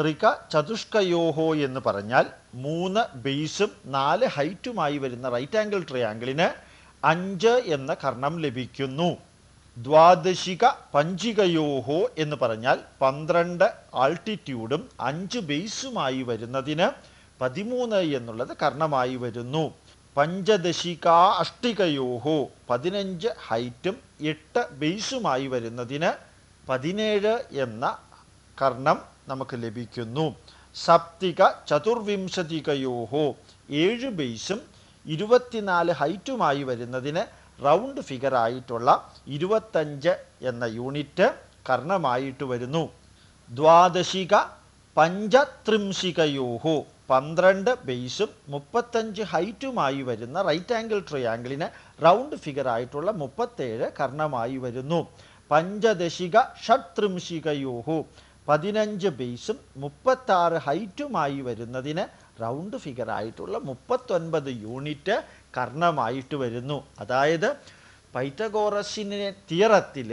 ത്രിക ചതുഷ്കയോഹോ എന്ന് പറഞ്ഞാൽ മൂന്ന് ബേസും നാല് ഹൈറ്റുമായി വരുന്ന റൈറ്റ് ആംഗിൾ ട്രയാങ്കിളിന് അഞ്ച് എന്ന കർണം ലഭിക്കുന്നു. ദ്വാദശിക പഞ്ചികയോഹോ എന്ന് പറഞ്ഞാൽ പന്ത്രണ്ട് ആൾട്ടിറ്റ്യൂഡും അഞ്ച് ബേസുമായി വരുന്നതിന് പതിമൂന്ന് എന്നുള്ളത് കർണമായി വരുന്നു. പഞ്ചദശിക അഷ്ടികയോഹോ പതിനഞ്ച് ഹൈറ്റും എട്ട് ബേസുമായി വരുന്നതിന് പതിനേഴ് എന്ന കർണം നമുക്ക് ലഭിക്കുന്നു. സപ്തിക ചതുർവിംശതികയോഹോ ഏഴ് ബേസും ഇരുപത്തിനാല് ഹൈറ്റുമായി വരുന്നതിന് റൗണ്ട് ഫിഗർ ആയിട്ടുള്ള ഇരുപത്തഞ്ച് എന്ന യൂണിറ്റ് കർണമായിട്ട് വരുന്നു. ദ്വാദശിക പഞ്ചത്രിംശികയോഹോ പന്ത്രണ്ട് ബേസും മുപ്പത്തഞ്ച് ഹൈറ്റുമായി വരുന്ന റൈറ്റ് ആംഗിൾ ട്രയാങ്കിളിന് റൗണ്ട് ഫിഗർ ആയിട്ടുള്ള മുപ്പത്തേഴ് കർണമായി വരുന്നു. പഞ്ചദശിക ഷട്ത്രിംശികയോഹോ പതിനഞ്ച് ബേസും മുപ്പത്താറ് ഹൈറ്റുമായി വരുന്നതിന് റൗണ്ട് ഫിഗർ ആയിട്ടുള്ള മുപ്പത്തൊൻപത് യൂണിറ്റ് കർണമായിട്ട് വരുന്നു. അതായത് പൈറ്റഗോറസിനെ തിയറത്തിൽ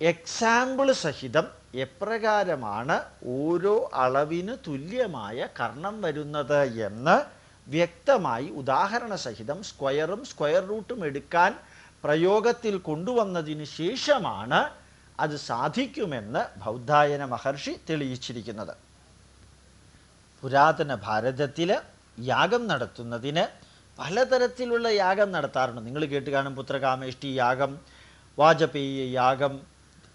എക്സാമ്പിൾ സഹിതം എപ്രകാരമാണ് ഓരോ അളവിന് തുല്യമായ കർണം വരുന്നത് എന്ന് വ്യക്തമായി ഉദാഹരണ സഹിതം സ്ക്വയറും സ്ക്വയർ റൂട്ടും എടുക്കാൻ പ്രയോഗത്തിൽ കൊണ്ടുവന്നതിന് ശേഷമാണ് അത് സാധിക്കുമെന്ന് ബൗദ്ധായന മഹർഷി തെളിയിച്ചിരിക്കുന്നത്. പുരാതന ഭാരതത്തിൽ യാഗം നടത്തുന്നതിന് പലതരത്തിലുള്ള യാഗം നടത്താറുണ്ട്. നിങ്ങൾ കേട്ട് കാണും പുത്രകാമേഷ്ടി യാഗം വാജപേയ യാഗം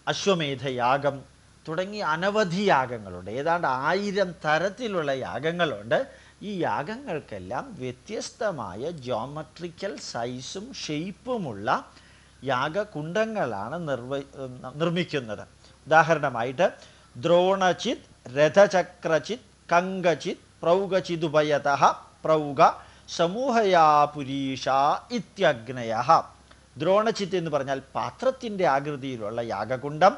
അശ്വമേധ യാഗം തുടങ്ങി അനവധി യാഗങ്ങളുണ്ട്. ഏതാണ്ട് ആയിരം തരത്തിലുള്ള യാഗങ്ങളുണ്ട്. ഈ യാഗങ്ങൾക്കെല്ലാം വ്യത്യസ്തമായ ജോമട്രിക്കൽ സൈസും ഷെയ്പ്പുമുള്ള യാഗകുണ്ടങ്ങളാണ് നിർവ നിർമ്മിക്കുന്നത്. ഉദാഹരണമായിട്ട് ദ്രോണചിത് രഥചക്രചിത് കങ്കചിത് പ്രൗഗചിതുഭയത പ്രൗഗ സമൂഹയാ പുരീഷ ഇത്യഗ്നയ. ദ്രോണചിത്ത് എന്ന് പറഞ്ഞാൽ പാത്രത്തിന്റെ ആകൃതിയിലുള്ള യാഗകുണ്ടം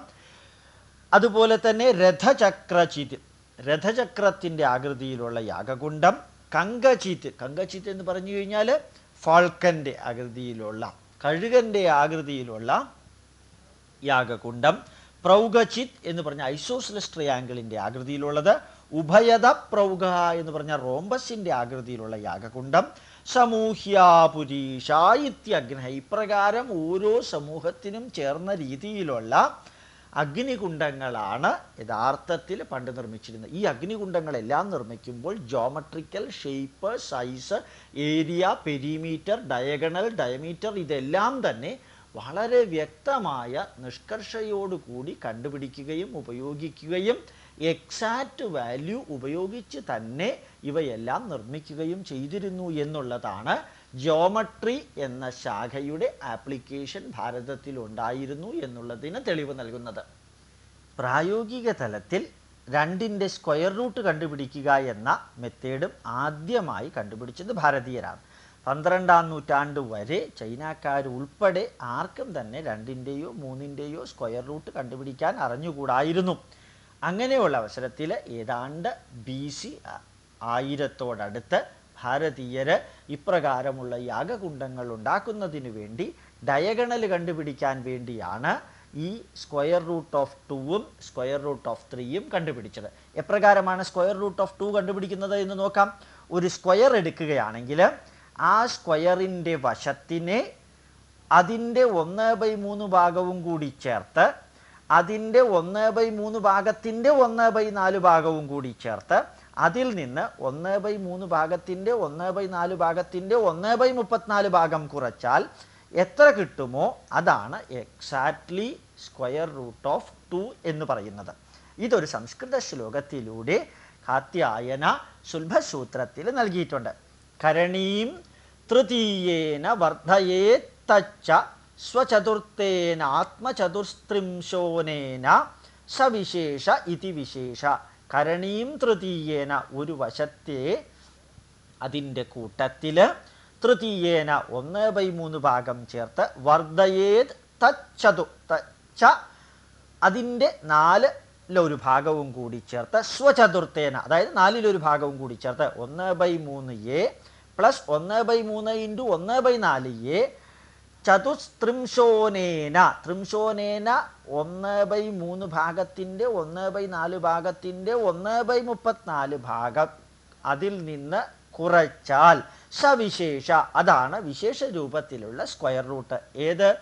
അതുപോലെ തന്നെ രഥചക്രചിത് രഥചക്രത്തിന്റെ ആകൃതിയിലുള്ള യാഗകുണ്ടം കങ്കചിത്ത് കങ്കചിത്ത് എന്ന് പറഞ്ഞു കഴിഞ്ഞാൽ ഫാൾക്കന്റെ ആകൃതിയിലുള്ള കഴുകന്റെ ആകൃതിയിലുള്ള യാഗകുണ്ടം പ്രൗഗചിത് എന്ന് പറഞ്ഞ ഐസോസിലസ് ട്രയാങ്കിളിന്റെ ആകൃതിയിലുള്ളത് ഉഭയത പ്രൗഗ എന്ന് പറഞ്ഞ റോംബസിന്റെ ആകൃതിയിലുള്ള യാഗകുണ്ടം സമൂഹ്യാപുരീഷ ഇത്യഗ്നഹ. ഇപ്രകാരം ഓരോ സമൂഹത്തിനും ചേർന്ന രീതിയിലുള്ള അഗ്നികുണ്ഡങ്ങളാണ് യഥാർത്ഥത്തിൽ പണ്ട് നിർമ്മിച്ചിരുന്നത്. ഈ അഗ്നികുണ്ഡങ്ങളെല്ലാം നിർമ്മിക്കുമ്പോൾ geometrical shape size area perimeter diagonal diameter ഇതെല്ലാം തന്നെ വളരെ വ്യക്തമായ നിഷ്കർഷയോടുകൂടി കണ്ടുപിടിക്കുകയും ഉപയോഗിക്കുകയും എക്സാക്റ്റ് വാല്യൂ ഉപയോഗിച്ച് തന്നെ ഇവയെല്ലാം നിർമ്മിക്കുകയും ചെയ്തിരുന്നു എന്നുള്ളതാണ് ജോമട്രി എന്ന ശാഖയുടെ ആപ്ലിക്കേഷൻ ഭാരതത്തിൽ ഉണ്ടായിരുന്നു എന്നുള്ളതിന് തെളിവ് നൽകുന്നത്. പ്രായോഗിക തലത്തിൽ രണ്ടിന്റെ സ്ക്വയർ റൂട്ട് കണ്ടുപിടിക്കുക എന്ന മെത്തേഡും ആദ്യമായി കണ്ടുപിടിച്ചത് ഭാരതീയരാണ്. പന്ത്രണ്ടാം നൂറ്റാണ്ട് വരെ ചൈനാക്കാർ ഉൾപ്പെടെ ആർക്കും തന്നെ രണ്ടിന്റെയോ മൂന്നിന്റെയോ സ്ക്വയർ റൂട്ട് കണ്ടുപിടിക്കാൻ അറിഞ്ഞുകൂടായിരുന്നു. അങ്ങനെയുള്ള അവസരത്തിൽ ഏതാണ്ട് ബി സി ആയിരത്തോടടുത്ത് ഭാരതീയർ ഇപ്രകാരമുള്ള യാഗകുണ്ടങ്ങൾ ഉണ്ടാക്കുന്നതിന് വേണ്ടി ഡയഗണൽ കണ്ടുപിടിക്കാൻ വേണ്ടിയാണ് ഈ സ്ക്വയർ റൂട്ട് ഓഫ് ടൂവും സ്ക്വയർ റൂട്ട് ഓഫ് ത്രീയും കണ്ടുപിടിച്ചത്. എപ്രകാരമാണ് സ്ക്വയർ റൂട്ട് ഓഫ് ടു കണ്ടുപിടിക്കുന്നത് എന്ന് നോക്കാം. ഒരു സ്ക്വയർ എടുക്കുകയാണെങ്കിൽ ആ സ്ക്വയറിന്റെ വശത്തിനെ അതിന്റെ ഒന്ന് ബൈ മൂന്ന് ഭാഗവും കൂടി ചേർത്ത് അതിന്റെ ഒന്ന് ബൈ മൂന്ന് ഭാഗത്തിന്റെ ഒന്ന് ബൈ നാല് ഭാഗവും കൂടി ചേർത്ത് അതിൽ നിന്ന് ഒന്ന് ബൈ മൂന്ന് ഭാഗത്തിന്റെ ഒന്ന് ബൈ നാല് ഭാഗത്തിന്റെ ഒന്ന് ബൈ മുപ്പത്തിനാല് ഭാഗം കുറച്ചാൽ എത്ര കിട്ടുമോ അതാണ് exactly square root of two എന്ന് പറയുന്നത്. ഇതൊരു സംസ്കൃത ശ്ലോകത്തിലൂടെ കാത്യായന സുൽഭസൂത്രത്തിൽ നൽകിയിട്ടുണ്ട്. കരണീം തൃതീയേന വർദ്ധയേ തച്ച സ്വചതുർത്ഥേന ആത്മചതുസ്ത്രിംശോനേന സവിശേഷ ഇതി വിശേഷ. കരണീം തൃതീയേന ഒരു വശത്തെ അതിന്റെ കൂട്ടത്തിൽ തൃതീയേന ഒന്ന് ബൈ മൂന്ന് ഭാഗം ചേർത്ത് വർദ്ധയേത് തച്ചതു തച്ച അതിന്റെ നാലിലൊരു ഭാഗവും കൂടി ചേർത്ത് സ്വചതുർത്ഥേന അതായത് നാലിലൊരു ഭാഗവും കൂടി ചേർത്ത് ഒന്ന് ബൈ മൂന്ന് എ പ്ലസ് ഒന്ന് ബൈ മൂന്ന് ഇന്റു ഒന്ന് ബൈ നാല് എ ചതുസ്ത്രിംശോനേന. ത്രിംശോനേന ഒന്ന് ബൈ മൂന്ന് ഭാഗത്തിന്റെ ഒന്ന് ബൈ നാല് ഭാഗത്തിന്റെ ഒന്ന് ബൈ മുപ്പത്തിനാല് ഭാഗം അതിൽ നിന്ന് കുറച്ചാൽ സവിശേഷ. അതാണ് വിശേഷ രൂപത്തിലുള്ള സ്ക്വയർ റൂട്ട്. ഏത്?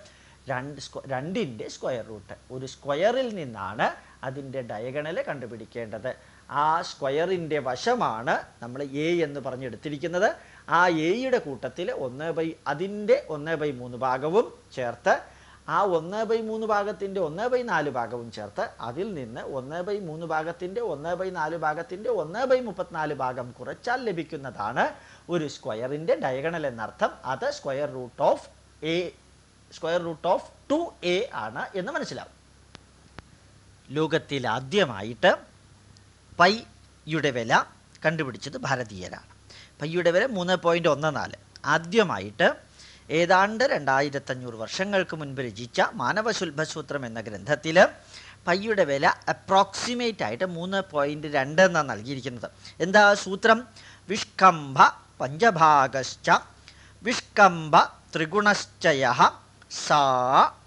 രണ്ട് രണ്ടിന്റെ സ്ക്വയർ റൂട്ട്. ഒരു സ്ക്വയറിൽ നിന്നാണ് അതിന്റെ ഡയഗണൽ കണ്ടുപിടിക്കേണ്ടത്. ആ സ്ക്വയറിന്റെ വശമാണ് നമ്മൾ എ എന്ന് പറഞ്ഞെടുത്തിരിക്കുന്നത്. ആ എയുടെ കൂട്ടത്തിൽ ഒന്ന് ബൈ അതിന്റെ ഒന്ന് ബൈ മൂന്ന് ഭാഗവും ചേർത്ത് ആ ഒന്ന് ബൈ മൂന്ന് ഭാഗത്തിന്റെ ഒന്ന് ബൈ നാല് ഭാഗവും ചേർത്ത് അതിൽ നിന്ന് ഒന്ന് ബൈ മൂന്ന് ഭാഗത്തിന്റെ ഒന്ന് ബൈ നാല് ഭാഗത്തിന്റെ ഒന്ന് ബൈ മുപ്പത്തിനാല് ഭാഗം കുറച്ചാൽ ലഭിക്കുന്നതാണ് ഒരു സ്ക്വയറിന്റെ ഡയഗണൽ എന്നർത്ഥം. അത് square root of a square root of two a ആണ് എന്ന് മനസ്സിലാവും. ലോകത്തിൽ ആദ്യമായിട്ട് പൈയുടെ വില കണ്ടുപിടിച്ചത് ഭാരതീയരാണ്. പൈയുടെ വില മൂന്ന് പോയിന്റ് ഒന്ന് നാല്. ആദ്യമായിട്ട് ഏതാണ്ട് രണ്ടായിരത്തഞ്ഞൂറ് വർഷങ്ങൾക്ക് മുൻപ് രചിച്ച മാനവശുൽഭസൂത്രം എന്ന ഗ്രന്ഥത്തിൽ പയ്യുടെ വില അപ്രോക്സിമേറ്റ് ആയിട്ട് മൂന്ന് പോയിന്റ് രണ്ട് എന്നാണ് നൽകിയിരിക്കുന്നത്. എന്താ സൂത്രം? വിഷ്കംഭ പഞ്ചഭാഗശ്ച വിഷ്കംഭ ത്രിഗുണശ്ചയ സാ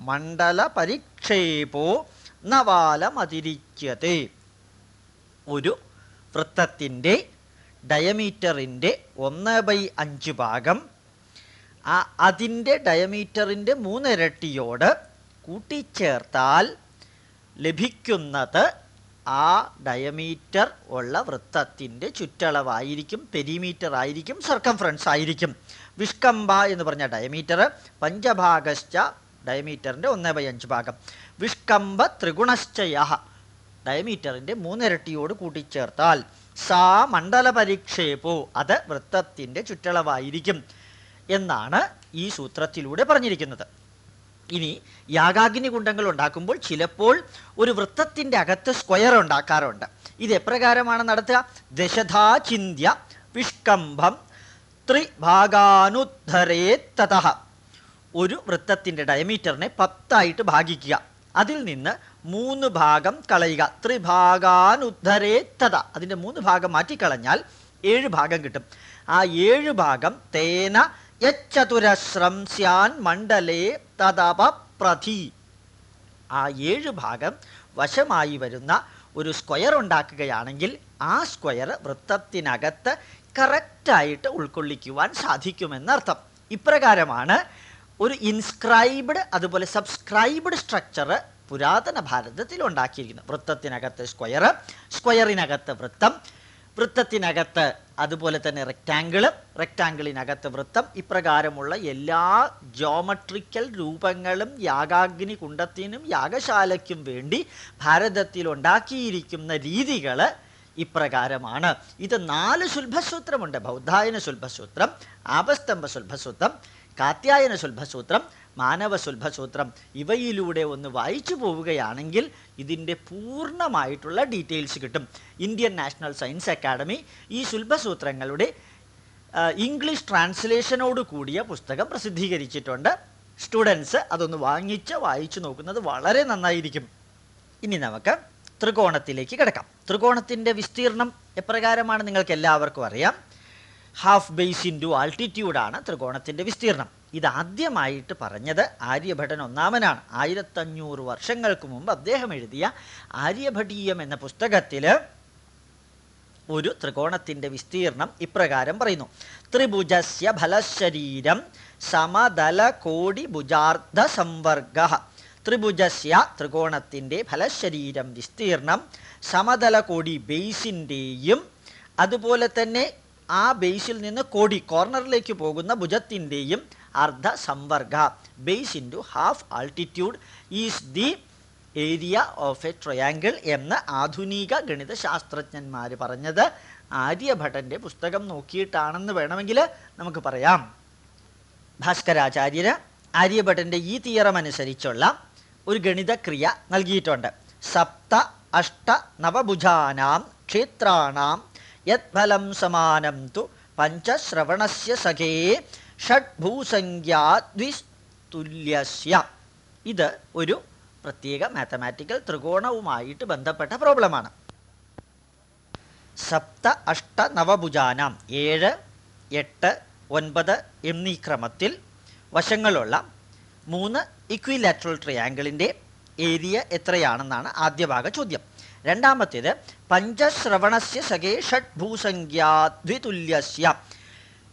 മണ്ഡല പരിക്ഷേപോ നവാലമതിരിച്ചത്. ഒരു വൃത്തത്തിന്റെ ഡയമീറ്ററിന്റെ ഒന്ന് ബൈ അഞ്ച് ഭാഗം ആ അതിന്റെ ഡയമീറ്ററിന്റെ മൂന്നിരട്ടിയോട് കൂട്ടിച്ചേർത്താൽ ലഭിക്കുന്നത് ആ ഡയമീറ്റർ ഉള്ള വൃത്തത്തിന്റെ ചുറ്റളവായിരിക്കും പെരിമീറ്റർ ആയിരിക്കും സർക്കംഫറൻസ് ആയിരിക്കും. വിഷ്കംബ എന്ന് പറഞ്ഞ ഡയമീറ്റർ പഞ്ചഭാഗശ്ച ഡയമീറ്ററിന്റെ ഒന്ന് ബൈ അഞ്ച് ഭാഗം. വിഷ്കംബ ത്രിഗുണശ്ചയ ഡയമീറ്ററിന്റെ മൂന്നിരട്ടിയോട് കൂട്ടിച്ചേർത്താൽ സാ മണ്ഡല പരിക്ഷേപോ അത് വൃത്തത്തിന്റെ ചുറ്റളവായിരിക്കും എന്നാണ് ഈ സൂത്രത്തിലൂടെ പറഞ്ഞിരിക്കുന്നത്. ഇനി യാഗാഗ്നി കുണ്ടങ്ങൾ ഉണ്ടാക്കുമ്പോൾ ചിലപ്പോൾ ഒരു വൃത്തത്തിന്റെ അകത്ത് സ്ക്വയർ ഉണ്ടാക്കാറുണ്ട്. ഇത് എപ്രകാരമാണ് നടത്തുക? ദശധാ ചിന്ത്യ വിഷ്കംഭം ത്രിഭാഗാനുദ്ധരേ തഥ. ഒരു വൃത്തത്തിന്റെ ഡയമീറ്ററിനെ പത്തായിട്ട് ഭാഗിക്കുക. അതിൽ നിന്ന് മൂന്ന് ഭാഗം കളയുക. ത്രിഭാഗാനുദ്ധരേ തഥ. അതിന്റെ മൂന്ന് ഭാഗം മാറ്റിക്കളഞ്ഞാൽ ഏഴ് ഭാഗം കിട്ടും. ആ ഏഴ് ഭാഗം തേന യച്ചതുരശ്രം സ്യാൻ മണ്ഡലേ പ്രതി. ആ ഏഴ് ഭാഗം വശമായി വരുന്ന ഒരു സ്ക്വയർ ഉണ്ടാക്കുകയാണെങ്കിൽ ആ സ്ക്വയർ വൃത്തത്തിനകത്ത് കറക്റ്റായിട്ട് ഉൾക്കൊള്ളിക്കുവാൻ സാധിക്കുമെന്നർത്ഥം. ഇപ്രകാരമാണ് ഒരു ഇൻസ്ക്രൈബ്ഡ് അതുപോലെ സബ്സ്ക്രൈബ്ഡ് സ്ട്രക്ചർ പുരാതന ഭാരതത്തിൽ ഉണ്ടാക്കിയിരിക്കുന്നത് വൃത്തത്തിനകത്ത് സ്ക്വയർ സ്ക്വയറിനകത്ത് വൃത്തം വൃത്തത്തിനകത്ത് അതുപോലെ തന്നെ റെക്റ്റാങ്കിൾ റെക്റ്റാങ്കിളിനകത്ത് വൃത്തം. ഇപ്രകാരമുള്ള എല്ലാ ജോമട്രിക്കൽ രൂപങ്ങളും യാഗാഗ്നി കുണ്ടത്തിനും യാഗശാലയ്ക്കും വേണ്ടി ഭാരതത്തിൽ ഉണ്ടാക്കിയിരിക്കുന്ന രീതികൾ ഇപ്രകാരമാണ്. ഇത് നാല് ശുൽഭസൂത്രമുണ്ട്. ബൗദ്ധായന ശുൽഭസൂത്രം ആപസ്തംഭ ശുൽഭസൂത്രം കാത്യായന ശുൽഭസൂത്രം മാനവ ശുൽഭസൂത്രം ഇവയിലൂടെ ഒന്ന് വായിച്ചു പോവുകയാണെങ്കിൽ ഇതിന്റെ പൂർണമായിട്ടുള്ള ഡീറ്റെയിൽസ് കിട്ടും. ഇന്ത്യൻ നാഷണൽ സയൻസ് അക്കാഡമി ഈ സുൽഭസൂത്രങ്ങളുടെ ഇംഗ്ലീഷ് ട്രാൻസ്ലേഷനോട് കൂടിയ പുസ്തകം പ്രസിദ്ധീകരിച്ചിട്ടുണ്ട്. സ്റ്റുഡൻസ് അതൊന്ന് വാങ്ങിച്ച് വായിച്ചു നോക്കുന്നത് വളരെ നന്നായിരിക്കും. ഇനി നമുക്ക് ത്രികോണത്തിലേക്ക് കിടക്കാം. ത്രികോണത്തിന്റെ വിസ്തീർണം എപ്രകാരമാണ് നിങ്ങൾക്ക് എല്ലാവർക്കും അറിയാം. ഹാഫ് ബേസ് ഇന്റു ആൾട്ടിറ്റ്യൂഡാണ് ത്രികോണത്തിന്റെ വിസ്തീർണം. ഇതാദ്യമായിട്ട് പറഞ്ഞത് ആര്യഭടൻ ഒന്നാമനാണ്. ആയിരത്തഞ്ഞൂറ് വർഷങ്ങൾക്ക് മുമ്പ് അദ്ദേഹം എഴുതിയ ആര്യഭടീയം എന്ന പുസ്തകത്തിൽ ഒരു ത്രികോണത്തിന്റെ വിസ്തീർണം ഇപ്രകാരം പറയുന്നു. ത്രിഭുജസ്യ ഫലശരീരം സമതല കോടി ഭുജാർദ്ധ സംവർഗ. ത്രിഭുജസ്യ ത്രികോണത്തിന്റെ ഫലശരീരം വിസ്തീർണം സമതല കോടി ബേസിന്റെയും അതുപോലെ തന്നെ ആ ബേസിൽ നിന്ന് കോടി കോർണറിലേക്ക് പോകുന്ന ഭുജത്തിന്റെയും അർദ്ധ സംവർഗ. Base into half altitude is the area of a triangle എന്ന് ആധുനിക ഗണിതശാസ്ത്രജ്ഞന്മാർ പറഞ്ഞത് ആര്യഭട്ടന്റെ പുസ്തകം നോക്കിയിട്ടാണെന്ന് വേണമെങ്കിൽ നമുക്ക് പറയാം. ഭാസ്കരാചാര്യര് ആര്യഭട്ടന്റെ ഈ തിയറം അനുസരിച്ചുള്ള ഒരു ഗണിതക്രിയ നൽകിയിട്ടുണ്ട്. സപ്ത അഷ്ട നവഭുജാനാം ക്ഷേത്രാണാം യത്ഫലം സമാനം തു പഞ്ചശ്രവണസ്യ സഖേ ഷഡ്ഭൂസംഖ്യാദ്വിതുല്യസ്യ ഇത് ഒരു പ്രത്യേക മാത്തമാറ്റിക്കൽ ത്രികോണവുമായിട്ട് ബന്ധപ്പെട്ട പ്രോബ്ലമാണ്. സപ്ത അഷ്ട നവഭുജാനാം ഏഴ് എട്ട് ഒൻപത് എന്നീ ക്രമത്തിൽ വശങ്ങളുള്ള മൂന്ന് ഇക്വിലാറ്ററൽ ട്രയാങ്കിളിന്റെ ഏരിയ എത്രയാണെന്നാണ് ആദ്യ ഭാഗ ചോദ്യം. രണ്ടാമത്തേത് പഞ്ചശ്രവണസ്യ സഖേ ഷഡ്ഭൂസംഖ്യാദ്വിതുല്യസ്യ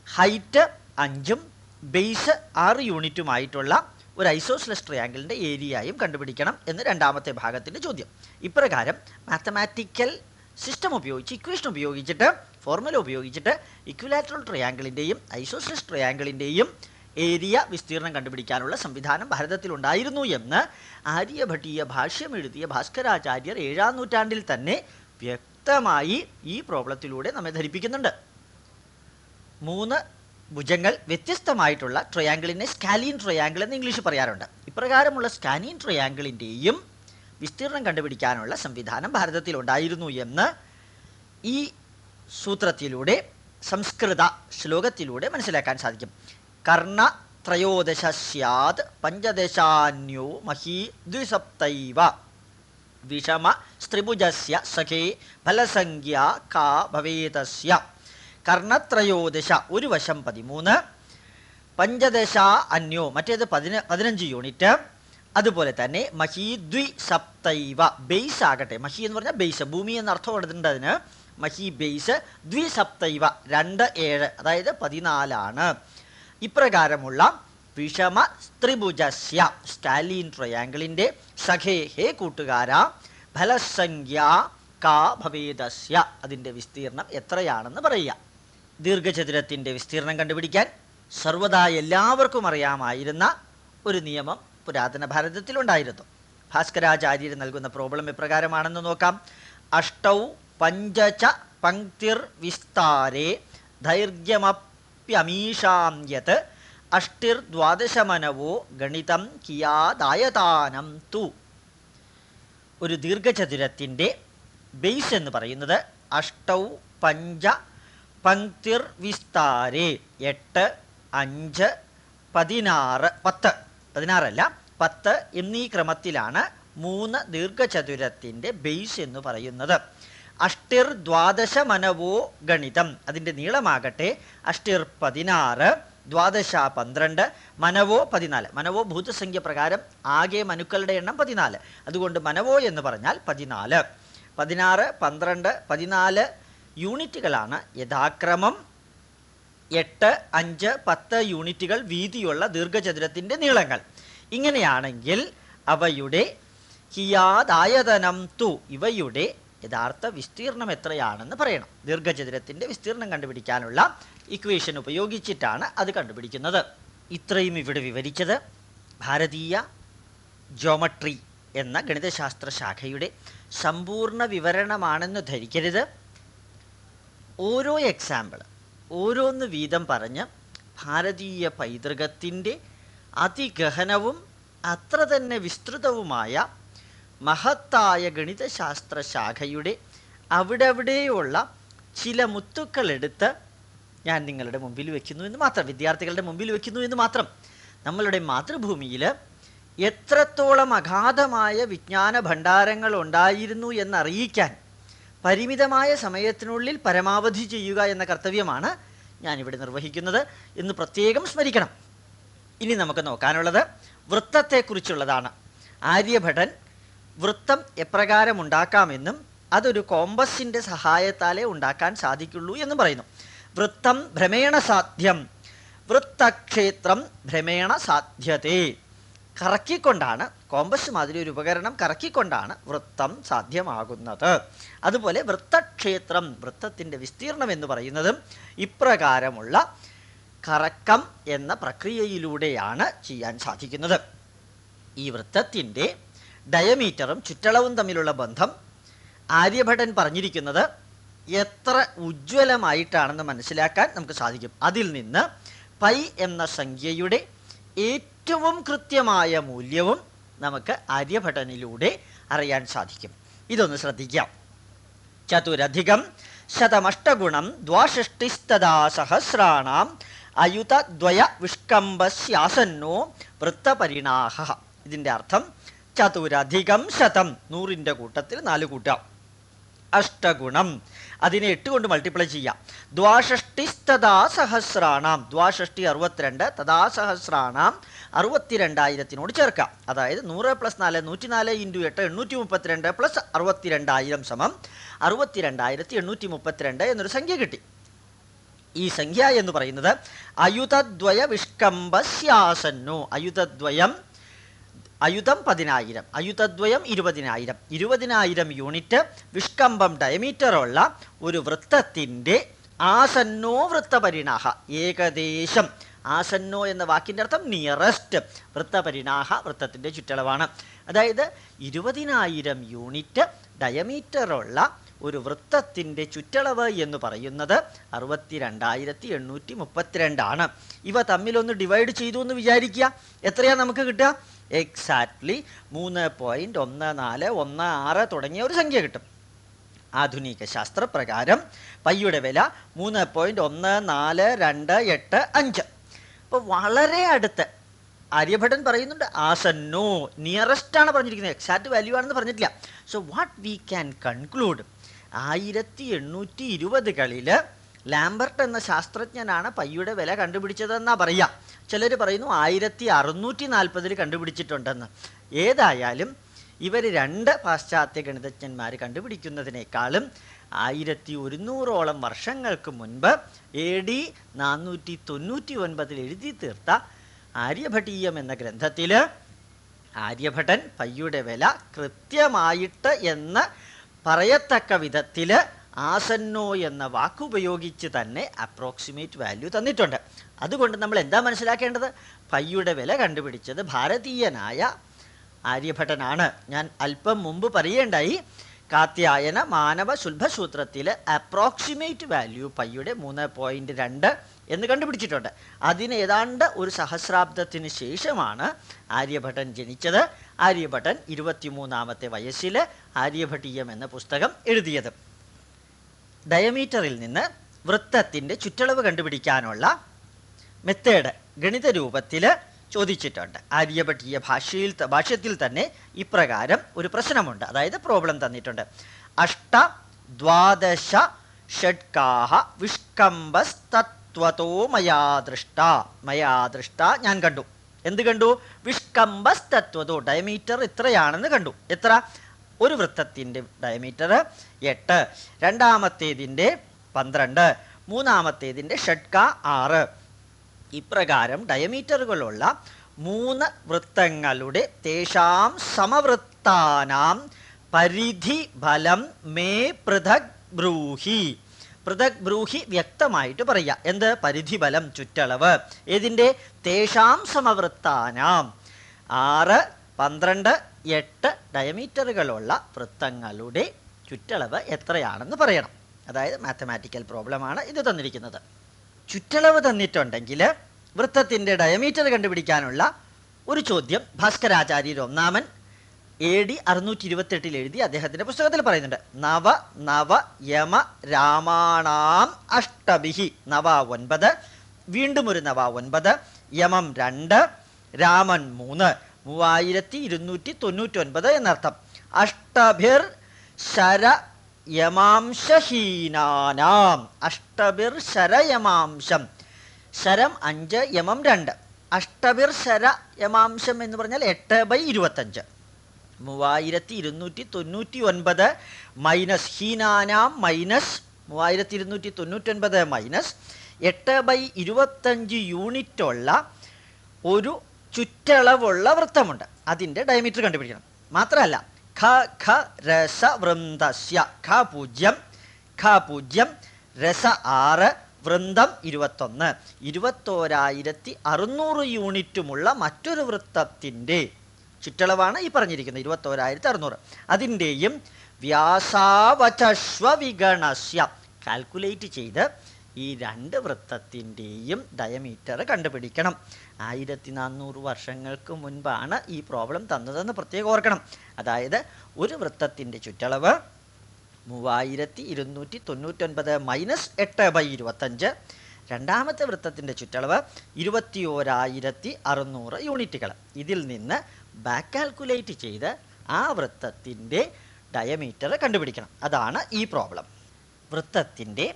ഹൈറ്റ് അഞ്ചും ബേസ് ആറ് യൂണിറ്റുമായിട്ടുള്ള ഒരു ഐസോസ്ലസ് ട്രയാങ്കിളിന്റെ ഏരിയയും കണ്ടുപിടിക്കണം എന്ന് രണ്ടാമത്തെ ഭാഗത്തിന്റെ ചോദ്യം. ഇപ്രകാരം മാത്തമാറ്റിക്കൽ സിസ്റ്റം ഉപയോഗിച്ച് ഇക്വേഷൻ ഉപയോഗിച്ചിട്ട് ഫോർമുല ഉപയോഗിച്ചിട്ട് ഇക്വിലാറ്ററൽ ട്രയാങ്കിളിന്റെയും ഐസോസ്ലസ് ട്രയാങ്കിളിന്റെയും ഏരിയ വിസ്തീർണം കണ്ടുപിടിക്കാനുള്ള സംവിധാനം ഭാരതത്തിലുണ്ടായിരുന്നു എന്ന് ആര്യഭട്ടീയ ഭാഷ്യം എഴുതിയ ഭാസ്കരാചാര്യർ ഏഴാം നൂറ്റാണ്ടിൽ തന്നെ വ്യക്തമായി ഈ പ്രോബ്ലത്തിലൂടെ നമ്മെ ധരിപ്പിക്കുന്നുണ്ട്. മൂന്ന് ഭുജങ്ങൾ വ്യത്യസ്തമായിട്ടുള്ള ട്രയാങ്കിളിനെ സ്കാലിയൻ ട്രയാങ്കിൾ എന്ന് ഇംഗ്ലീഷ് പറയാറുണ്ട്. ഇപ്രകാരമുള്ള സ്കാലിയൻ ട്രയാങ്കിളിന്റെയും വിസ്തീർണം കണ്ടുപിടിക്കാനുള്ള സംവിധാനം ഭാരതത്തിലുണ്ടായിരുന്നു എന്ന് ഈ സൂത്രത്തിലൂടെ സംസ്കൃത ശ്ലോകത്തിലൂടെ മനസ്സിലാക്കാൻ സാധിക്കും. കർണ ത്രയോദശ സ്യാത് പഞ്ചദശാന്യോ മഹീ ദ്വിസപ്തൈവ. വിഷമ സ്ത്രിഭുജസ്യ സഖേ ഫലസംഖ്യ കാ ഭവേതസ്യ. കർണത്രയോദശ ഒരു വശം പതിമൂന്ന്. പഞ്ചദശ അന്യോ മറ്റേത് പതിന പതിനഞ്ച് യൂണിറ്റ്. അതുപോലെ തന്നെ മഹി ദ്വി സപ്തൈവ ബേസ് ആകട്ടെ. മഹി എന്ന് പറഞ്ഞാൽ ബേസ് ഭൂമി എന്ന അർത്ഥം എടുത്തിട്ടുണ്ട് അതിന്. മഹി ബേസ് ദ്വി സപ്തൈവ രണ്ട് ഏഴ് അതായത് പതിനാലാണ്. ഇപ്രകാരമുള്ള വിഷമ ത്രിഭുജസ്യ സ്റ്റാലിൻ ട്രയാങ്കിളിന്റെ സഖേ ഹേ കൂട്ടുകാര ഫലസംഖ്യ കാ ഭവേദസ്യ അതിന്റെ വിസ്തീർണം എത്രയാണെന്ന് പറയുക. ദീർഘചതുരത്തിന്റെ വിസ്തീർണം കണ്ടുപിടിക്കാൻ സർവദാ എല്ലാവർക്കും അറിയാമായിരുന്ന ഒരു നിയമം പുരാതന ഭാരതത്തിലുണ്ടായിരുന്നു ഭാസ്കരാചാര്യർ നൽകുന്ന പ്രോബ്ലം എപ്രകാരമാണെന്ന് നോക്കാം. അഷ്ടൗ പഞ്ചച പങ്ക്തിർ വിസ്താരേ ദൈർഘ്യമപ്യമീഷാം യത് അഷ്ടിർ ദ്വാദശമനവോ ഗണിതം കിയാദായതാനം തു. ഒരു ദീർഘചതുരത്തിന്റെ ബേസ് എന്ന് പറയുന്നത് അഷ്ടൗ പഞ്ച പങ്ക്തിർ വിസ്താരേ എട്ട് അഞ്ച് പതിനാറ് പത്ത്. പതിനാറല്ല പത്ത് എന്നീ ക്രമത്തിലാണ് മൂന്ന് ദീർഘചതുരത്തിന്റെ ബേസ് എന്ന് പറയുന്നത്. അഷ്ടിർ ദ്വാദശ മനവോ ഗണിതം. അതിന്റെ നീളമാകട്ടെ. അഷ്ടിർ പതിനാറ് ദ്വാദശ പന്ത്രണ്ട് മനവോ പതിനാല്. മനവോ ഭൂതസംഖ്യ പ്രകാരം ആകെ മനുക്കളുടെ എണ്ണം പതിനാല്. അതുകൊണ്ട് മനവോ എന്ന് പറഞ്ഞാൽ പതിനാല്. പതിനാറ് പന്ത്രണ്ട് പതിനാല് യൂണിറ്റുകളാണ്. യഥാക്രമം എട്ട് അഞ്ച് പത്ത് യൂണിറ്റുകൾ വീതിയുള്ള ദീർഘചതുരത്തിന്റെ നീളങ്ങൾ. ഇങ്ങനെയാണെങ്കിൽ അവയുടെ ഹിയാദായതനം തു ഇവയുടെ യഥാർത്ഥ വിസ്തീർണം എത്രയാണെന്ന് പറയണം. ദീർഘചതുരത്തിന്റെ വിസ്തീർണം കണ്ടുപിടിക്കാനുള്ള ഇക്വേഷൻ ഉപയോഗിച്ചിട്ടാണ് അത് കണ്ടുപിടിക്കുന്നത്. ഇത്രയും ഇവിടെ വിവരിച്ചത്. ഭാരതീയ ജോമട്രി എന്ന ഗണിതശാസ്ത്ര ശാഖയുടെ സമ്പൂർണ വിവരണമാണെന്ന് ധരിക്കരുത്. ഓരോ എക്സാമ്പിൾ ഓരോന്ന് വീതം പറഞ്ഞ് ഭാരതീയ പൈതൃകത്തിന്റെ അതിഗഹനവും അത്ര തന്നെ വിസ്തൃതവുമായ മഹത്തായ ഗണിതശാസ്ത്ര ശാഖയുടെ അവിടെ അവിടെയുള്ള ചില മുത്തുക്കളെടുത്ത് ഞാൻ നിങ്ങളുടെ മുമ്പിൽ വയ്ക്കുന്നു എന്ന് മാത്രം വിദ്യാർത്ഥികളുടെ മുമ്പിൽ വയ്ക്കുന്നു എന്ന് മാത്രം. നമ്മളുടെ മാതൃഭൂമിയിൽ എത്രത്തോളം അഗാധമായ വിജ്ഞാന ഭണ്ഡാരങ്ങൾ ഉണ്ടായിരുന്നു എന്നറിയിക്കാൻ പരിമിതമായ സമയത്തിനുള്ളിൽ പരമാവധി ചെയ്യുക എന്ന കർത്തവ്യമാണ് ഞാനിവിടെ നിർവഹിക്കുന്നത്. എന്ന് പ്രത്യേകം സ്മരിക്കണം. ഇനി നമുക്ക് നോക്കാനുള്ളത് വൃത്തത്തെക്കുറിച്ചുള്ളതാണ്. ആര്യഭടൻ വൃത്തം എപ്രകാരം ഉണ്ടാക്കാമെന്നും അതൊരു കോമ്പസിന്റെ സഹായത്താലേ ഉണ്ടാക്കാൻ സാധിക്കുള്ളൂ എന്നും പറയുന്നു. വൃത്തം ഭ്രമേണ സാധ്യം. വൃത്തക്ഷേത്രം ഭ്രമേണ സാധ്യതേ. കറക്കിക്കൊണ്ടാണ് കോമ്പസ് മാതിരി ഒരു ഉപകരണം കറക്കിക്കൊണ്ടാണ് വൃത്തം സാധ്യമാകുന്നത്. അതുപോലെ വൃത്തക്ഷേത്രം വൃത്തത്തിന്റെ വിസ്തീർണം എന്ന് പറയുന്നതും ഇപ്രകാരമുള്ള കറക്കം എന്ന പ്രക്രിയയിലൂടെയാണ് ചെയ്യാൻ സാധിക്കുന്നത്. ഈ വൃത്തത്തിന്റെ ഡയമീറ്ററും ചുറ്റളവും തമ്മിലുള്ള ബന്ധം ആര്യഭടൻ പറഞ്ഞിരിക്കുന്നത് എത്ര ഉജ്ജ്വലമായിട്ടാണെന്ന് മനസ്സിലാക്കാൻ നമുക്ക് സാധിക്കും. അതിൽ നിന്ന് പൈ എന്ന സംഖ്യയുടെ കൃത്യമായ മൂല്യവും നമുക്ക് ആര്യഭട്ടനിലൂടെ അറിയാൻ സാധിക്കും. ഇതൊന്ന് ശ്രദ്ധിക്കാം. ചതുരധികം ശതമഷ്ടഗുണം ദ്വാഷഷ്ടിസ്തദാ സഹസ്രാണാം അയുതദ്വയ വിഷ്കംബസ്യാസന്നോ വൃത്തപരിണാഹ. ഇതിന്റെ അർത്ഥം ചതുരധികം ശതം നൂറിന്റെ കൂട്ടത്തിൽ നാല് കൂട്ടാം. അഷ്ടഗുണം അതിനെ എട്ട് കൊണ്ട് മൾട്ടിപ്ലൈ ചെയ്യാം. ദ്വാഷഷ്ടി തഥാ സഹസ്രാണാം ദ്വാഷഷ്ടി അറുപത്തിരണ്ട് തഥാ സഹസ്രാണാം അറുപത്തിരണ്ടായിരത്തിനോട് ചേർക്കാം. അതായത് നൂറ് പ്ലസ് നാല് നൂറ്റി നാല് ഇന്റു എട്ട് എണ്ണൂറ്റി മുപ്പത്തിരണ്ട് പ്ലസ് അറുപത്തിരണ്ടായിരം സമം അറുപത്തിരണ്ടായിരത്തി എണ്ണൂറ്റി മുപ്പത്തിരണ്ട് എന്നൊരു സംഖ്യ കിട്ടി. ഈ സംഖ്യ എന്ന് പറയുന്നത് അയുതദ്വയ വിഷ്കംബസ്യാസന്നു അയുതദ്വയം അയുധം പതിനായിരം അയുധദ്വയം ഇരുപതിനായിരം. ഇരുപതിനായിരം യൂണിറ്റ് വിഷ്കമ്പം ഡയമീറ്ററുള്ള ഒരു വൃത്തത്തിന്റെ ആസന്നോ വൃത്തപരിണാഹ ഏകദേശം ആസന്നോ എന്ന വാക്കിന്റെ അർത്ഥം നിയറസ്റ്റ് വൃത്തപരിണാഹ വൃത്തത്തിന്റെ ചുറ്റളവാണ്. അതായത് ഇരുപതിനായിരം യൂണിറ്റ് ഡയമീറ്ററുള്ള ഒരു വൃത്തത്തിന്റെ ചുറ്റളവ് എന്ന് പറയുന്നത് അറുപത്തി രണ്ടായിരത്തി എണ്ണൂറ്റി മുപ്പത്തിരണ്ടാണ് ഇവ തമ്മിലൊന്ന് ഡിവൈഡ് ചെയ്തു എന്ന് വിചാരിക്കുക. എത്രയാണ് നമുക്ക് കിട്ടുക? എക്സാക്ട്ലി മൂന്ന് പോയിന്റ് ഒന്ന് നാല് ഒന്ന് ആറ് തുടങ്ങിയ ഒരു സംഖ്യ കിട്ടും. ആധുനിക ശാസ്ത്രപ്രകാരം പയ്യുടെ വില മൂന്ന് പോയിന്റ് ഒന്ന് നാല് രണ്ട് എട്ട് അഞ്ച്. അപ്പോൾ വളരെ അടുത്ത് ആര്യഭട്ടൻ പറയുന്നുണ്ട് ആസന്നോ നിയറസ്റ്റ് ആണ് പറഞ്ഞിരിക്കുന്നത്. എക്സാക്ട് വാല്യൂ ആണെന്ന് പറഞ്ഞിട്ടില്ല. So what we can conclude ആയിരത്തി എണ്ണൂറ്റി ഇരുപതുകളിൽ ലാംബർട്ട് എന്ന ശാസ്ത്രജ്ഞനാണ് പയ്യുടെ വില കണ്ടുപിടിച്ചതെന്നാ പറയുക ചിലർ പറയുന്നു ആയിരത്തി അറുന്നൂറ്റി നാൽപ്പതിൽ കണ്ടുപിടിച്ചിട്ടുണ്ടെന്ന്. ഏതായാലും ഇവർ രണ്ട് പാശ്ചാത്യ ഗണിതജ്ഞന്മാർ കണ്ടുപിടിക്കുന്നതിനേക്കാളും ആയിരത്തി ഒരുന്നൂറോളം വർഷങ്ങൾക്ക് മുൻപ് എ ഡി നാനൂറ്റി തൊണ്ണൂറ്റി ഒൻപതിൽ എഴുതി തീർത്ത ആര്യഭട്ടീയം എന്ന ഗ്രന്ഥത്തിൽ ആര്യഭട്ടൻ പയ്യുടെ വില കൃത്യമായിട്ട് എന്ന് പറയത്തക്ക വിധത്തിൽ ആസന്നോ എന്ന വാക്കുപയോഗിച്ച് തന്നെ അപ്രോക്സിമേറ്റ് വാല്യൂ തന്നിട്ടുണ്ട്. അതുകൊണ്ട് നമ്മൾ എന്താ മനസ്സിലാക്കേണ്ടത്? പയ്യുടെ വില കണ്ടുപിടിച്ചത് ഭാരതീയനായ ആര്യഭട്ടനാണ്. ഞാൻ അല്പം മുമ്പ് പറയേണ്ടായി കാത്യായന മാനവ ശുൽഭസൂത്രത്തിൽ അപ്രോക്സിമേറ്റ് വാല്യൂ പയ്യുടെ മൂന്ന് പോയിന്റ് രണ്ട് എന്ന് കണ്ടുപിടിച്ചിട്ടുണ്ട്. അതിന് ഏതാണ്ട് ഒരു സഹസ്രാബ്ദത്തിന് ശേഷമാണ് ആര്യഭട്ടൻ ജനിച്ചത്. ആര്യഭട്ടൻ ഇരുപത്തിമൂന്നാമത്തെ വയസ്സിൽ ആര്യഭട്ടീയം എന്ന പുസ്തകം എഴുതിയത്. ഡയമീറ്ററിൽ നിന്ന് വൃത്തത്തിന്റെ ചുറ്റളവ് കണ്ടുപിടിക്കാനുള്ള മെത്തേഡ് ഗണിത രൂപത്തിൽ ചോദിച്ചിട്ടുണ്ട്. ആര്യഭട്ടീയ ഭാഷയിൽ ഭാഷ്യത്തിൽ തന്നെ ഇപ്രകാരം ഒരു പ്രശ്നമുണ്ട്. അതായത് പ്രോബ്ലം തന്നിട്ടുണ്ട്. അഷ്ട ദ്വാദശ ഷഡ്കാഹ വിഷ്കംബസ്തത്വതോ മയാ ദൃഷ്ട മയാ ദൃഷ്ട ഞാൻ കണ്ടു. എന്ത് കണ്ടു? വിഷ്കംബസ്തത്വതോ ഡയമീറ്റർ ഇത്രയാണെന്ന് കണ്ടു. എത്ര? ഒരു വൃത്തത്തിന്റെ ഡയമീറ്റർ എട്ട്. രണ്ടാമത്തേതിന്റെ പന്ത്രണ്ട്. മൂന്നാമത്തേതിന്റെ ഷഡ്ക ആറ്. ഇപ്രകാരം ഡയമീറ്ററുകളുള്ള മൂന്ന് വൃത്തങ്ങളുടെ തേഷാം സമവൃത്താനാം പരിധി ഫലം മേ പൃഥക് ബ്രൂഹി. പൃഥക് ബ്രൂഹി വ്യക്തമായിട്ട് പറയുക. എന്ത്? പരിധി ഫലം ചുറ്റളവ്. ഏതിന്റെ? തേഷാം സമവൃത്താനാം. ആറ് പന്ത്രണ്ട് എട്ട് ഡയമീറ്ററുകളുള്ള വൃത്തങ്ങളുടെ ചുറ്റളവ് എത്രയാണെന്ന് പറയണം. അതായത് മാത്തമാറ്റിക്കൽ പ്രോബ്ലമാണ് ഇത് തന്നിരിക്കുന്നത്. ചുറ്റളവ് തന്നിട്ടുണ്ടെങ്കിൽ വൃത്തത്തിന്റെ ഡയമീറ്റർ കണ്ടുപിടിക്കാനുള്ള ഒരു ചോദ്യം ഭാസ്കരാചാര്യർ ഒന്നാമൻ എ ഡി അറുന്നൂറ്റി ഇരുപത്തെട്ടിൽ എഴുതി അദ്ദേഹത്തിന്റെ പുസ്തകത്തിൽ പറയുന്നുണ്ട്. നവ നവ യമ രാമാണാം അഷ്ടഭിഹി നവ ഒൻപത് വീണ്ടും ഒരു നവ ഒൻപത് യമം രണ്ട് രാമൻ മൂന്ന് മൂവായിരത്തി ഇരുന്നൂറ്റി തൊണ്ണൂറ്റൊൻപത് എന്നർത്ഥം. അഷ്ടഭിർ ശര യമാംശഹീനാനാം അഷ്ടഭിർ ശരയമാംശം. ശരം അഞ്ച് യമം രണ്ട്. അഷ്ടഭിർ ശര യമാംശം എന്ന് പറഞ്ഞാൽ എട്ട് ബൈ ഇരുപത്തഞ്ച്. മൂവായിരത്തി ഇരുന്നൂറ്റി തൊണ്ണൂറ്റി ഒൻപത് മൈനസ് ഹീനാനാം മൈനസ് മൂവായിരത്തി ഇരുന്നൂറ്റി തൊണ്ണൂറ്റൊൻപത് മൈനസ് എട്ട് ബൈ ഇരുപത്തഞ്ച് യൂണിറ്റുള്ള ഒരു ചുറ്റളവുള്ള വൃത്തമുണ്ട്. അതിന്റെ ഡയമീറ്റർ കണ്ടുപിടിക്കണം. മാത്രമല്ല ഖ ഖ രസ വൃന്ദസ്യ ഖ പൂജ്യം ഖ പൂജ്യം രസ ആറ് വൃന്ദം ഇരുപത്തൊന്ന്. ഇരുപത്തോരായിരത്തി അറുന്നൂറ് യൂണിറ്റുമുള്ള മറ്റൊരു വൃത്തത്തിന്റെ ചുറ്റളവാണ് ഈ പറഞ്ഞിരിക്കുന്നത് ഇരുപത്തോരായിരത്തി അറുന്നൂറ്. അതിന്റെയും വ്യാസാവചസ്വ വിഗണസ്യ കാൽക്കുലേറ്റ് ചെയ്ത് ഈ രണ്ട് വൃത്തത്തിന്റെയും ഡയമീറ്റർ കണ്ടുപിടിക്കണം. ആയിരത്തി നാനൂറ് വർഷങ്ങൾക്ക് മുൻപാണ് ഈ പ്രോബ്ലം തന്നതെന്ന് പ്രത്യേകം ഓർക്കണം. അതായത് ഒരു വൃത്തത്തിന്റെ ചുറ്റളവ് മൂവായിരത്തി ഇരുന്നൂറ്റി തൊണ്ണൂറ്റൊൻപത് മൈനസ് എട്ട് ബൈ ഇരുപത്തഞ്ച്. രണ്ടാമത്തെ വൃത്തത്തിന്റെ ചുറ്റളവ് ഇരുപത്തി ഓരായിരത്തി അറുന്നൂറ് യൂണിറ്റുകൾ. ഇതിൽ നിന്ന് ബാക്ക് കാൽക്കുലേറ്റ് ചെയ്ത് ആ വൃത്തത്തിന്റെ ഡയമീറ്റർ കണ്ടുപിടിക്കണം. അതാണ് ഈ പ്രോബ്ലം വൃത്തത്തിന്റെ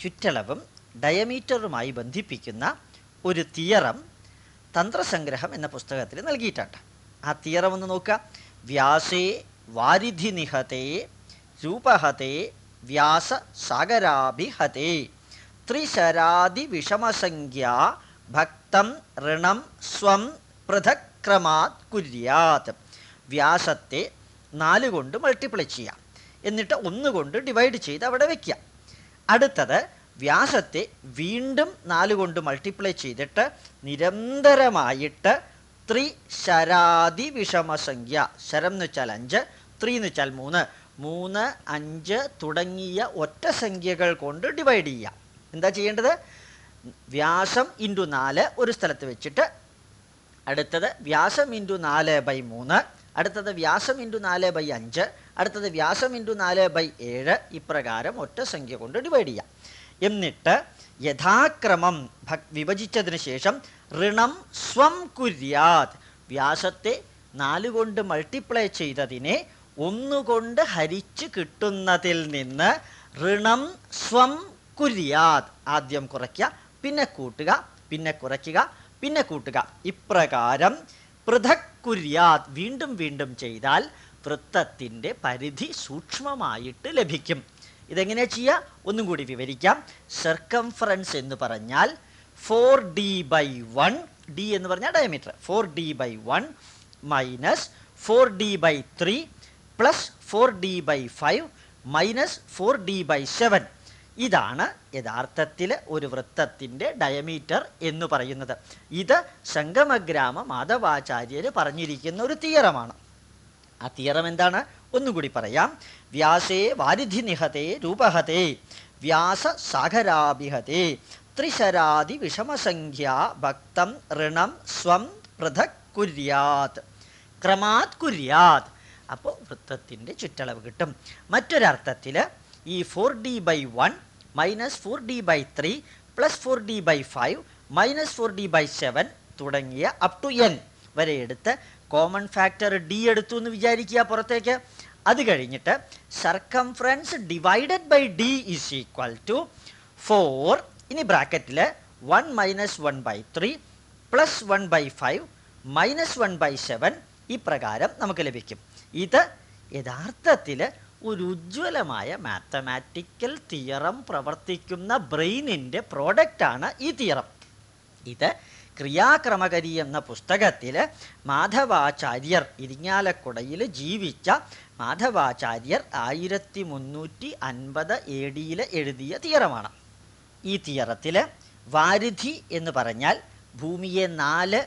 ചുറ്റളവും ഡയമീറ്ററുമായി ബന്ധിപ്പിക്കുന്ന ഒരു തിയറം തന്ത്രസംഗ്രഹം എന്ന പുസ്തകത്തിൽ നൽകിയിട്ടുണ്ട്. ആ തിയറം ഒന്ന് നോക്കുക. വ്യാസേ വാരിധി നിഹതേ രൂപഹതേ വ്യാസ സാഗരാഭിഹതേ ത്രിശരാതി വിഷമസംഖ്യ ഭക്തം ഋണം സ്വം പൃഥക്രമാത് കുര്യാത്. വ്യാസത്തെ നാല് കൊണ്ട് മൾട്ടിപ്ലൈ ചെയ്യാം എന്നിട്ട് ഒന്ന് കൊണ്ട് ഡിവൈഡ് ചെയ്ത് അവിടെ വയ്ക്കുക അടുത്തത് വ്യാസത്തെ വീണ്ടും നാല് കൊണ്ട് മൾട്ടിപ്ലൈ ചെയ്തിട്ട് നിരന്തരമായിട്ട് ത്രിശരാതി വിഷമസംഖ്യ. ശരം എന്ന് വെച്ചാൽ അഞ്ച് ത്രീ എന്ന് വെച്ചാൽ മൂന്ന്. മൂന്ന് അഞ്ച് തുടങ്ങിയ ഒറ്റ സംഖ്യകൾ കൊണ്ട് ഡിവൈഡ് ചെയ്യാം എന്താ ചെയ്യേണ്ടത്? വ്യാസം ഇന്റു നാല് ഒരു സ്ഥലത്ത് വെച്ചിട്ട് അടുത്തത് വ്യാസം ഇന്റു നാല് ബൈ മൂന്ന് അടുത്തത് വ്യാസം ഇന്റു നാല് ബൈ അഞ്ച് അടുത്തത് വ്യാസം ഇന്റു നാല് ബൈ ഏഴ് ഇപ്രകാരം ഒറ്റ സംഖ്യ കൊണ്ട് ഡിവൈഡ് ചെയ്യാം. എന്നിട്ട് യഥാക്രമം വിഭജിച്ചതിന് ശേഷം ഋണം സ്വം കുര്യാത് വ്യാസത്തെ നാല് കൊണ്ട് മൾട്ടിപ്ലൈ ചെയ്തതിനെ ഒന്നുകൊണ്ട് ഹരിച്ച് കിട്ടുന്നതിൽ നിന്ന് ഋണം സ്വം കുര്യാത് ആദ്യം കുറയ്ക്കുക പിന്നെ കൂട്ടുക പിന്നെ കുറയ്ക്കുക പിന്നെ കൂട്ടുക. ഇപ്രകാരം പൃഥക് കുര്യാത് വീണ്ടും വീണ്ടും ചെയ്താൽ വൃത്തത്തിന്റെ പരിധി സൂക്ഷ്മമായിട്ട് ലഭിക്കും. ഇതെങ്ങനെ ചെയ്യുക ഒന്നും കൂടി വിവരിക്കാം. സർക്കംഫറൻസ് എന്ന് പറഞ്ഞാൽ four D by one D എന്ന് പറഞ്ഞാൽ diameter four D by one minus four D by three plus four D by five minus four D by seven ഇതാണ് യഥാർത്ഥത്തിൽ ഒരു വൃത്തത്തിന്റെ ഡയമീറ്റർ എന്ന് പറയുന്നത്. ഇത് സംഗമഗ്രാമ മാധവാചാര്യർ പറഞ്ഞിരിക്കുന്ന ഒരു തീയറമാണ്. ആ തീയറം എന്താണ്? ഒന്നുകൂടി പറയാം. വ്യാസേ വാരിധി നിഹതേ രൂപഹതേ വ്യാസ സാഗരാഭിഹതേ ത്രിശരാതി വിഷമസംഖ്യ ഭക്തം ഋണം സ്വം പൃഥക് കുര്യാത്. ക്രമാത് കുര്യാത്. അപ്പോൾ വൃത്തത്തിന്റെ ചുറ്റളവ് കിട്ടും. മറ്റൊരർത്ഥത്തിൽ ഈ four D by one minus four D by three plus four D by five minus four D by seven തുടങ്ങിയ അപ് ടു എൻ വരെ എടുത്ത് കോമൺ ഫാക്ടർ ഡി എടുത്തു എന്ന് വിചാരിക്കുക പുറത്തേക്ക്. അത് കഴിഞ്ഞിട്ട് circumference divided by D is equal to four ഇനി ബ്രാക്കറ്റിൽ one minus one by three plus one by five minus one by seven ഈ പ്രകാരം നമുക്ക് ലഭിക്കും. ഇത് യഥാർത്ഥത്തിൽ ഒരു ഉജ്ജ്വലമായ മാത്തമാറ്റിക്കൽ തിയറം പ്രവർത്തിക്കുന്ന ബ്രെയിനിന്റെ പ്രോഡക്റ്റാണ് ഈ തിയറം ഇത് ക്രിയാക്രമകരി എന്ന പുസ്തകത്തിൽ മാധവാചാര്യർ ഇരിങ്ങാലക്കുടയിൽ ജീവിച്ച മാധവാചാര്യർ ആയിരത്തി മുന്നൂറ്റി അൻപത് എ ഡിയിൽ എഴുതിയ തിയറമാണ് ഈ തിയറത്തിൽ വാരിധി എന്ന് പറഞ്ഞാൽ ഭൂമിയെ നാല്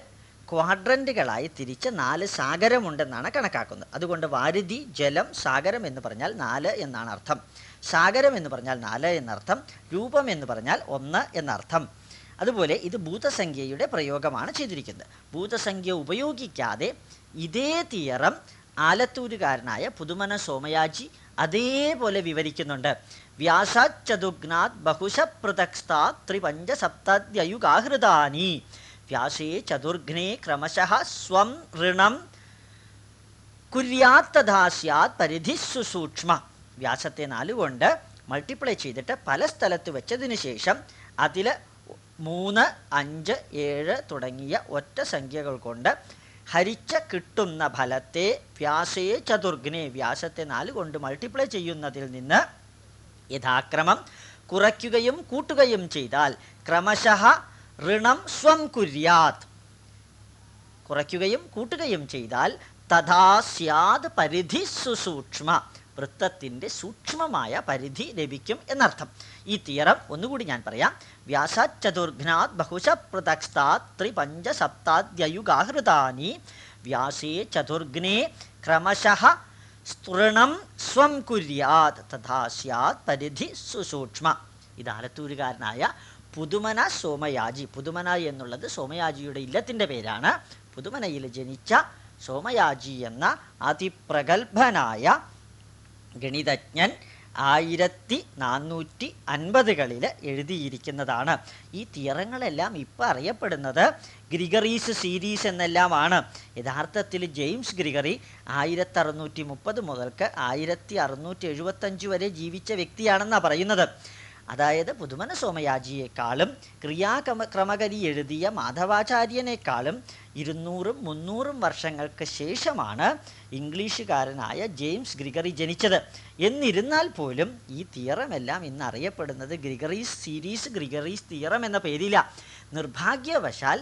ക്വാഡ്രന്റുകളായി തിരിച്ച് നാല് സാഗരമുണ്ടെന്നാണ് കണക്കാക്കുന്നത്. അതുകൊണ്ട് വാരുതി ജലം സാഗരം എന്ന് പറഞ്ഞാൽ നാല് എന്നാണ് അർത്ഥം. സാഗരം എന്ന് പറഞ്ഞാൽ നാല് എന്നർത്ഥം. രൂപം എന്ന് പറഞ്ഞാൽ ഒന്ന് എന്നർത്ഥം. അതുപോലെ ഇത് ഭൂതസംഖ്യയുടെ പ്രയോഗമാണ് ചെയ്തിരിക്കുന്നത്. ഭൂതസംഖ്യ ഉപയോഗിക്കാതെ ഇതേ തിയറം ആലത്തൂരുകാരനായ പുതുമന സോമയാജി അതേപോലെ വിവരിക്കുന്നുണ്ട്. വ്യാസാചതുഗ്നാത് ബഹുശ പൃഥക്സ്താത് ത്രിപഞ്ച സപ്തദ്യയുഗാഹൃതാനി വ്യാസേ ചതുർഘ്നേ ക്രമശഃ സ്വം ഋണം. കുര്യാത്തഥാ സ്യാത് പരിധി സുസൂക്ഷ്മ വ്യാസത്തെ നാലുകൊണ്ട് മൾട്ടിപ്ലൈ ചെയ്തിട്ട് പല സ്ഥലത്ത് വെച്ചതിന് ശേഷം അതിൽ മൂന്ന് അഞ്ച് ഏഴ് തുടങ്ങിയ ഒറ്റ സംഖ്യകൾ കൊണ്ട് ഹരിച്ച കിട്ടുന്ന ഫലത്തെ വ്യാസേ ചതുർഘ്നെ. വ്യാസത്തെ നാല് കൊണ്ട് മൾട്ടിപ്ലൈ ചെയ്യുന്നതിൽ നിന്ന് യഥാക്രമം കുറയ്ക്കുകയും കൂട്ടുകയും ചെയ്താൽ ക്രമശഃ ഋണം സ്വം കുര്യാത്. കുറയ്ക്കുകയും കൂട്ടുകയും ചെയ്താൽ തഥാ സ്യാത് പരിധി സുസൂക്ഷ്മ. വൃത്തത്തിന്റെ സൂക്ഷ്മമായ പരിധി ലഭിക്കും എന്നർത്ഥം. ഈ തിയറം ഒന്നുകൂടി ഞാൻ പറയാം. വ്യാസാത് ചതുർഘ്നാത് ബഹുശ പൃഥക്സ്താത് ത്രിപഞ്ച സപ്താദ്യയുഗാഹൃതാനി വ്യാസേ ചതുർഘ്നേ ക്രമശഃ സ്തൃണം സ്വം കുര്യാത്. തഥാ സ്യാത് പരിധി സുസൂക്ഷ്മ. ഇത് ആലത്തൂരുകാരനായ പുതുമന സോമയാജി. പുതുമന എന്നുള്ളത് സോമയാജിയുടെ ഇല്ലത്തിന്റെ പേരാണ്. പുതുമനയിൽ ജനിച്ച സോമയാജി എന്ന അതിപ്രഗത്ഭനായ ഗണിതജ്ഞൻ ആയിരത്തി നാനൂറ്റി അൻപതുകളിൽ എഴുതിയിരിക്കുന്നതാണ്. ഈ തിയറങ്ങളെല്ലാം ഇപ്പം അറിയപ്പെടുന്നത് ഗ്രിഗറീസ് സീരീസ് എന്നെല്ലാമാണ്. യഥാർത്ഥത്തിൽ ജെയിംസ് ഗ്രിഗറി ആയിരത്തി അറുന്നൂറ്റി മുപ്പത് മുതൽക്ക് ആയിരത്തി അറുന്നൂറ്റി എഴുപത്തഞ്ച് വരെ ജീവിച്ച വ്യക്തിയാണെന്നാണ് പറയുന്നത്. അതായത് പുതുമന സോമയാജിയെക്കാളും ക്രിയാക്രമ ക്രമകരി എഴുതിയ മാധവാചാര്യനേക്കാളും ഇരുന്നൂറും മുന്നൂറും വർഷങ്ങൾക്ക് ശേഷമാണ് ഇംഗ്ലീഷുകാരനായ ജെയിംസ് ഗ്രിഗറി ജനിച്ചത്. എന്നിരുന്നാൽ പോലും ഈ തിയറമെല്ലാം ഇന്ന് അറിയപ്പെടുന്നത് ഗ്രിഗറീസ് സീരീസ് ഗ്രിഗറീസ് തിയറം എന്ന പേരിലാണ് നിർഭാഗ്യവശാൽ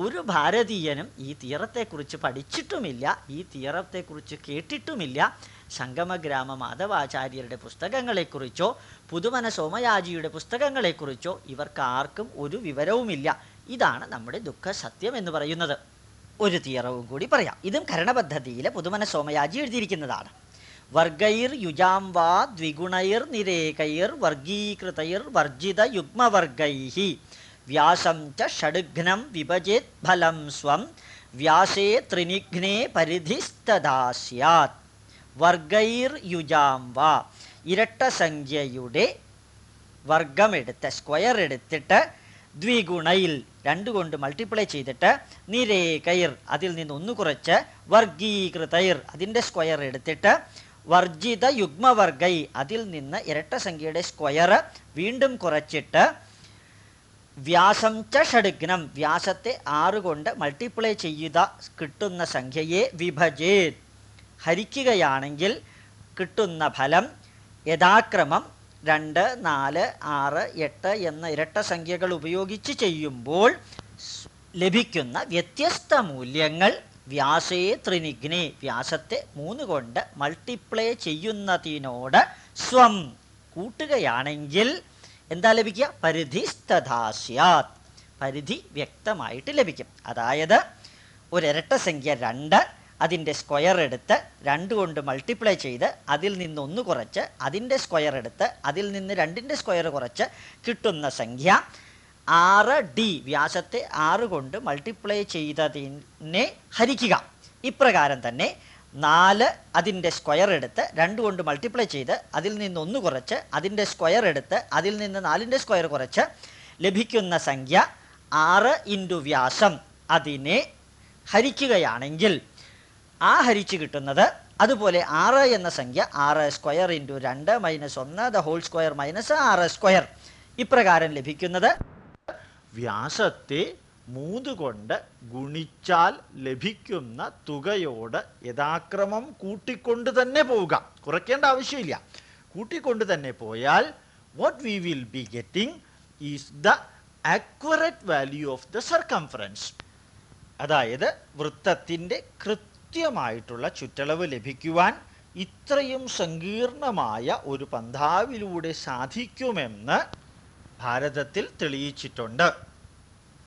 ഒരു ഭാരതീയനും ഈ തിയറത്തെക്കുറിച്ച് പഠിച്ചിട്ടുമില്ല ഈ തിയറത്തെക്കുറിച്ച് കേട്ടിട്ടുമില്ല. സംഗമഗ്രാമ മാധവാചാര്യരുടെ പുസ്തകങ്ങളെക്കുറിച്ചോ പുതുമന സോമയാജിയുടെ പുസ്തകങ്ങളെക്കുറിച്ചോ ഇവർക്ക് ആർക്കും ഒരു വിവരവുമില്ല. ഇതാണ് നമ്മുടെ ദുഃഖ സത്യം എന്ന് പറയുന്നത്. ഒരു തീറവും കൂടി പറയാം. ഇതും കരണപദ്ധതിയിലെ പുതുമന സോമയാജി എഴുതിയിരിക്കുന്നതാണ്. വർഗൈർ യുജാം വാ ദ്വിഗുണൈർ നിരേകൈർ വർഗീകൃതൈർ വർജിത യുഗ്മവർഗൈ വ്യാസം ച ഷഡ്ഘ്നം വിഭജേത് ഫലം സ്വം. വ്യാസേ ത്രിനിഘ്നേ പരിധിസ്തദാ സ്യാത് വർഗൈർ യുജാംവ ഇരട്ട സംഖ്യയുടെ വർഗമെടുത്ത് സ്ക്വയർ എടുത്തിട്ട് ദ്വിഗുണയിൽ രണ്ട് കൊണ്ട് മൾട്ടിപ്ലൈ ചെയ്തിട്ട് നിരേകൈർ അതിൽ നിന്ന് ഒന്ന് കുറച്ച് വർഗീകൃതൈർ അതിന്റെ സ്ക്വയർ എടുത്തിട്ട് വർജിത യുഗ്മവർഗൈ അതിൽ നിന്ന് ഇരട്ട സംഖ്യയുടെ സ്ക്വയർ വീണ്ടും കുറച്ചിട്ട് വ്യാസം ച ഷഡ്ഗ്നം വ്യാസത്തെ ആറ് കൊണ്ട് മൾട്ടിപ്ലൈ ചെയ്ത കിട്ടുന്ന സംഖ്യയെ വിഭജേത്. ഹരിക്കുകയാണെങ്കിൽ കിട്ടുന്ന ഫലം യഥാക്രമം രണ്ട് നാല് ആറ് എട്ട് എന്ന ഇരട്ട സംഖ്യകൾ ഉപയോഗിച്ച് ചെയ്യുമ്പോൾ ലഭിക്കുന്ന വ്യത്യസ്ത മൂല്യങ്ങൾ വ്യാസേ ത്രിനിഘ്നെ വ്യാസത്തെ മൂന്ന് കൊണ്ട് മൾട്ടിപ്ലൈ ചെയ്യുന്നതിനോട് സ്വം കൂട്ടുകയാണെങ്കിൽ എന്താ ലഭിക്കുക? പരിധി സ്തഥാസ്യാത് പരിധി വ്യക്തമായിട്ട് ലഭിക്കും. അതായത് ഒരു ഇരട്ട സംഖ്യ രണ്ട് അതിന്റെ സ്ക്വയർ എടുത്ത് രണ്ട് കൊണ്ട് മൾട്ടിപ്ലൈ ചെയ്ത് അതിൽ നിന്ന് ഒന്ന് കുറച്ച് അതിന്റെ സ്ക്വയർ എടുത്ത് അതിൽ നിന്ന് രണ്ടിന്റെ സ്ക്വയർ കുറച്ച് കിട്ടുന്ന സംഖ്യ ആറ് ഡി. വ്യാസത്തെ ആറ് കൊണ്ട് മൾട്ടിപ്ലൈ ചെയ്തതിനെ ഹരിക്കുക. ഇപ്രകാരം തന്നെ നാല് അതിന്റെ സ്ക്വയർ എടുത്ത് രണ്ട് കൊണ്ട് മൾട്ടിപ്ലൈ ചെയ്ത് അതിൽ നിന്ന് ഒന്ന് കുറച്ച് അതിന്റെ സ്ക്വയർ എടുത്ത് അതിൽ നിന്ന് നാലിന്റെ സ്ക്വയർ കുറച്ച് ലഭിക്കുന്ന സംഖ്യ ആറ് ഇന്റു വ്യാസം അതിനെ ഹരിക്കുകയാണെങ്കിൽ ആ ഹരിച്ച് കിട്ടുന്നത് അതുപോലെ ആറ് എന്ന സംഖ്യ ആറ് സ്ക്വയർ ഇന്റു രണ്ട് മൈനസ് ഒന്ന് ദ ഹോൾ സ്ക്വയർ മൈനസ് ആറ് സ്ക്വയർ ഇപ്രകാരം ലഭിക്കുന്നത് വ്യാസത്തെ മൂന്ന് കൊണ്ട് ഗുണിച്ചാൽ ലഭിക്കുന്ന തുകയോട് യഥാക്രമം കൂട്ടിക്കൊണ്ട് തന്നെ പോവുക. കുറയ്ക്കേണ്ട ആവശ്യമില്ല. കൂട്ടിക്കൊണ്ട് തന്നെ പോയാൽ what we will be getting is the accurate value of the circumference അതായത് വൃത്തത്തിന്റെ കൃത്യമായിട്ടുള്ള ചുറ്റളവ് ലഭിക്കുവാൻ ഇത്രയും സങ്കീർണമായ ഒരു പന്ഥാവിലൂടെ സാധിക്കുമെന്ന് ഭാരതത്തിൽ തെളിയിച്ചിട്ടുണ്ട്.